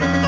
Thank you.